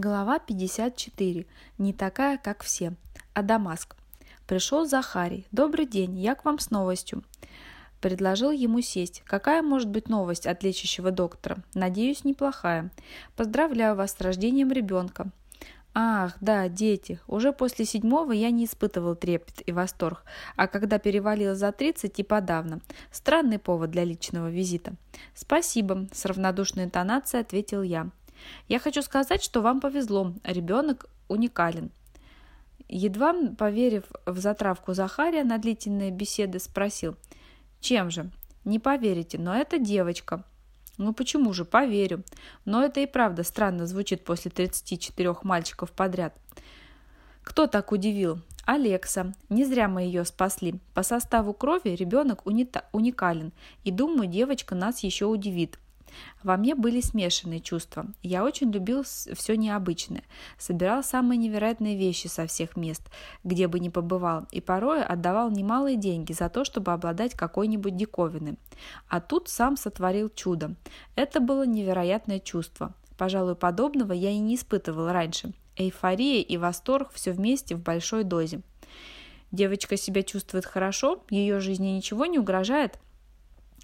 Глава 54. Не такая, как все. Адамаск. Пришел Захарий. «Добрый день, я к вам с новостью». Предложил ему сесть. «Какая может быть новость от лечащего доктора? Надеюсь, неплохая. Поздравляю вас с рождением ребенка». Ах, да, дети. Уже после седьмого я не испытывал трепет и восторг, а когда перевалил за тридцать и подавно. Странный повод для личного визита. «Спасибо», – с равнодушной интонацией ответил я. Я хочу сказать, что вам повезло, ребенок уникален. Едва поверив в затравку Захария на длительные беседы, спросил, чем же? Не поверите, но это девочка. Ну почему же, поверю. Но это и правда странно звучит после 34 мальчиков подряд. Кто так удивил? Алекса. Не зря мы ее спасли. По составу крови ребенок уникален. И думаю, девочка нас еще удивит. Во мне были смешанные чувства. Я очень любил все необычное, собирал самые невероятные вещи со всех мест, где бы ни побывал, и порой отдавал немалые деньги за то, чтобы обладать какой-нибудь диковиной. А тут сам сотворил чудо. Это было невероятное чувство. Пожалуй, подобного я и не испытывал раньше. Эйфория и восторг все вместе в большой дозе. Девочка себя чувствует хорошо, ее жизни ничего не угрожает –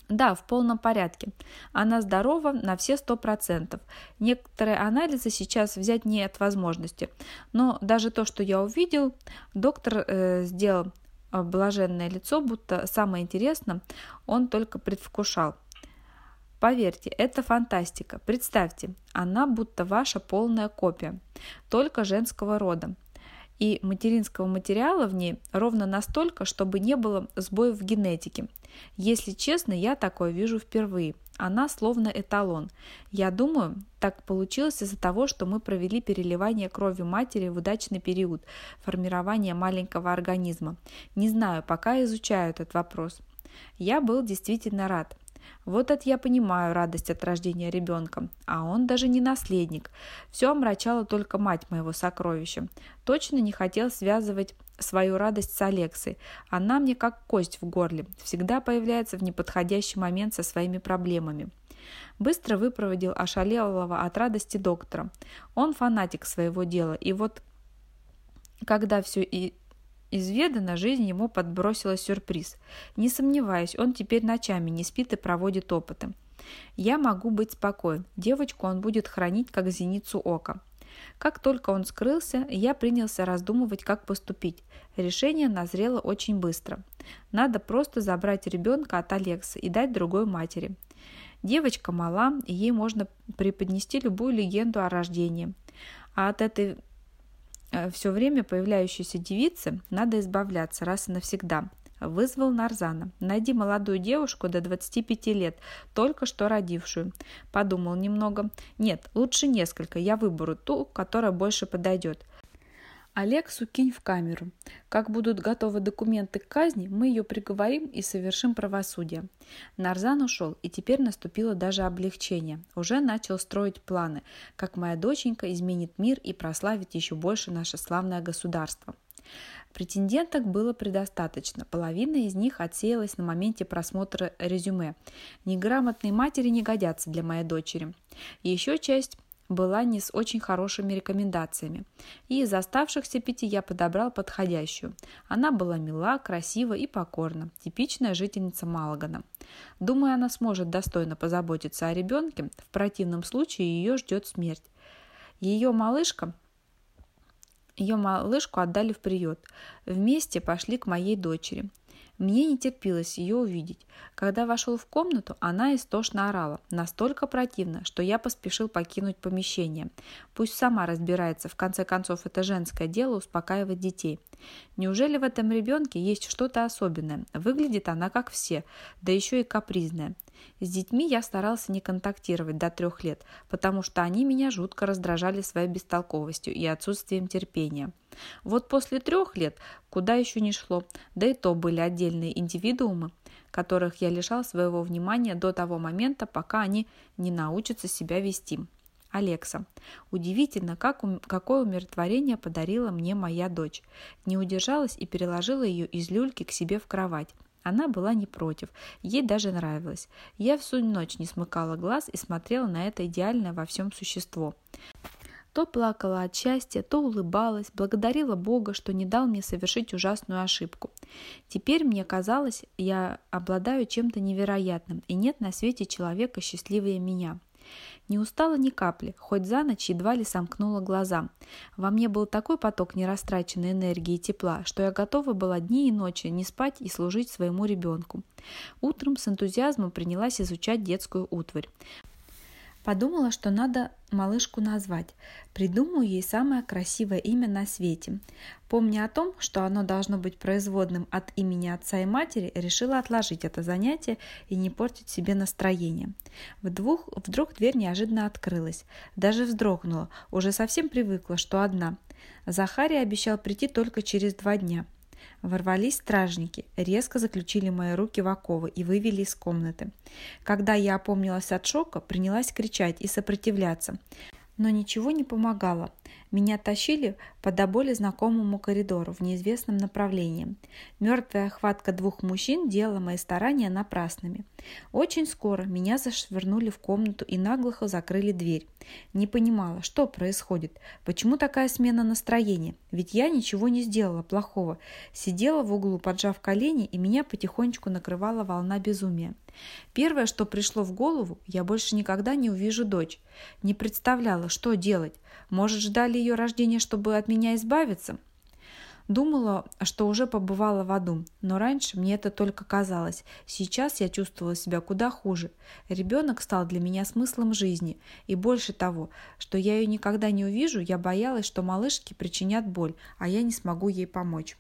да, в полном порядке. Она здорова на все сто процентов. Некоторые анализы сейчас взять нет возможности. Но даже то, что я увидел, доктор э, сделал э, блаженное лицо, будто самое интересное он только предвкушал. Поверьте, это фантастика. Представьте, она будто ваша полная копия, только женского рода и материнского материала в ней ровно настолько, чтобы не было сбоев в генетике. Если честно, я такое вижу впервые. Она словно эталон. Я думаю, так получилось из-за того, что мы провели переливание крови матери в удачный период формирования маленького организма. Не знаю, пока изучаю этот вопрос. Я был действительно рад. Вот это я понимаю радость от рождения ребенка, а он даже не наследник. Все омрачало только мать моего сокровища. Точно не хотел связывать свою радость с Алексой. Она мне как кость в горле, всегда появляется в неподходящий момент со своими проблемами. Быстро выпроводил ошалелого от радости доктора. Он фанатик своего дела, и вот когда все и Изведано, жизнь ему подбросила сюрприз. Не сомневаюсь, он теперь ночами не спит и проводит опыты. Я могу быть спокоен. Девочку он будет хранить как зеницу ока. Как только он скрылся, я принялся раздумывать, как поступить. Решение назрело очень быстро. Надо просто забрать ребенка от Алекса и дать другой матери. Девочка мала, и ей можно преподнести любую легенду о рождении. А от этой все время появляющейся девицы надо избавляться раз и навсегда. Вызвал Нарзана. Найди молодую девушку до 25 лет, только что родившую. Подумал немного. Нет, лучше несколько, я выберу ту, которая больше подойдет. Алексу кинь в камеру. Как будут готовы документы к казни, мы ее приговорим и совершим правосудие. Нарзан ушел, и теперь наступило даже облегчение. Уже начал строить планы, как моя доченька изменит мир и прославит еще больше наше славное государство. Претенденток было предостаточно. Половина из них отсеялась на моменте просмотра резюме. Неграмотные матери не годятся для моей дочери. Еще часть была не с очень хорошими рекомендациями, и из оставшихся пяти я подобрал подходящую. Она была мила, красива и покорна, типичная жительница Малагана. Думаю, она сможет достойно позаботиться о ребенке, в противном случае ее ждет смерть. Ее малышка ее малышку отдали в приют. Вместе пошли к моей дочери. Мне не терпелось ее увидеть. Когда вошел в комнату, она истошно орала, настолько противно, что я поспешил покинуть помещение. Пусть сама разбирается, в конце концов это женское дело успокаивать детей. Неужели в этом ребенке есть что-то особенное? Выглядит она как все, да еще и капризная. С детьми я старался не контактировать до трех лет, потому что они меня жутко раздражали своей бестолковостью и отсутствием терпения. Вот после трех лет куда еще не шло, да и то были отдельные индивидуумы, которых я лишал своего внимания до того момента, пока они не научатся себя вести. Алекса. Удивительно, как, какое умиротворение подарила мне моя дочь. Не удержалась и переложила ее из люльки к себе в кровать. Она была не против, ей даже нравилось. Я всю ночь не смыкала глаз и смотрела на это идеальное во всем существо. То плакала от счастья, то улыбалась, благодарила Бога, что не дал мне совершить ужасную ошибку. Теперь мне казалось, я обладаю чем-то невероятным, и нет на свете человека счастливее меня. Не устала ни капли, хоть за ночь едва ли сомкнула глаза. Во мне был такой поток нерастраченной энергии и тепла, что я готова была дни и ночи не спать и служить своему ребенку. Утром с энтузиазмом принялась изучать детскую утварь. Подумала, что надо малышку назвать. Придумаю ей самое красивое имя на свете. Помня о том, что оно должно быть производным от имени отца и матери, решила отложить это занятие и не портить себе настроение. Вдруг, вдруг дверь неожиданно открылась. Даже вздрогнула, уже совсем привыкла, что одна. Захарий обещал прийти только через два дня. Ворвались стражники, резко заключили мои руки в оковы и вывели из комнаты. Когда я опомнилась от шока, принялась кричать и сопротивляться. Но ничего не помогало. Меня тащили по до боли знакомому коридору в неизвестном направлении. Мертвая хватка двух мужчин делала мои старания напрасными. Очень скоро меня зашвырнули в комнату и наглухо закрыли дверь. Не понимала, что происходит, почему такая смена настроения, ведь я ничего не сделала плохого. Сидела в углу, поджав колени, и меня потихонечку накрывала волна безумия. Первое, что пришло в голову, я больше никогда не увижу дочь. Не представляла, что делать. Может, ждали ее рождения, чтобы от меня избавиться? Думала, что уже побывала в аду, но раньше мне это только казалось. Сейчас я чувствовала себя куда хуже. Ребенок стал для меня смыслом жизни. И больше того, что я ее никогда не увижу, я боялась, что малышке причинят боль, а я не смогу ей помочь.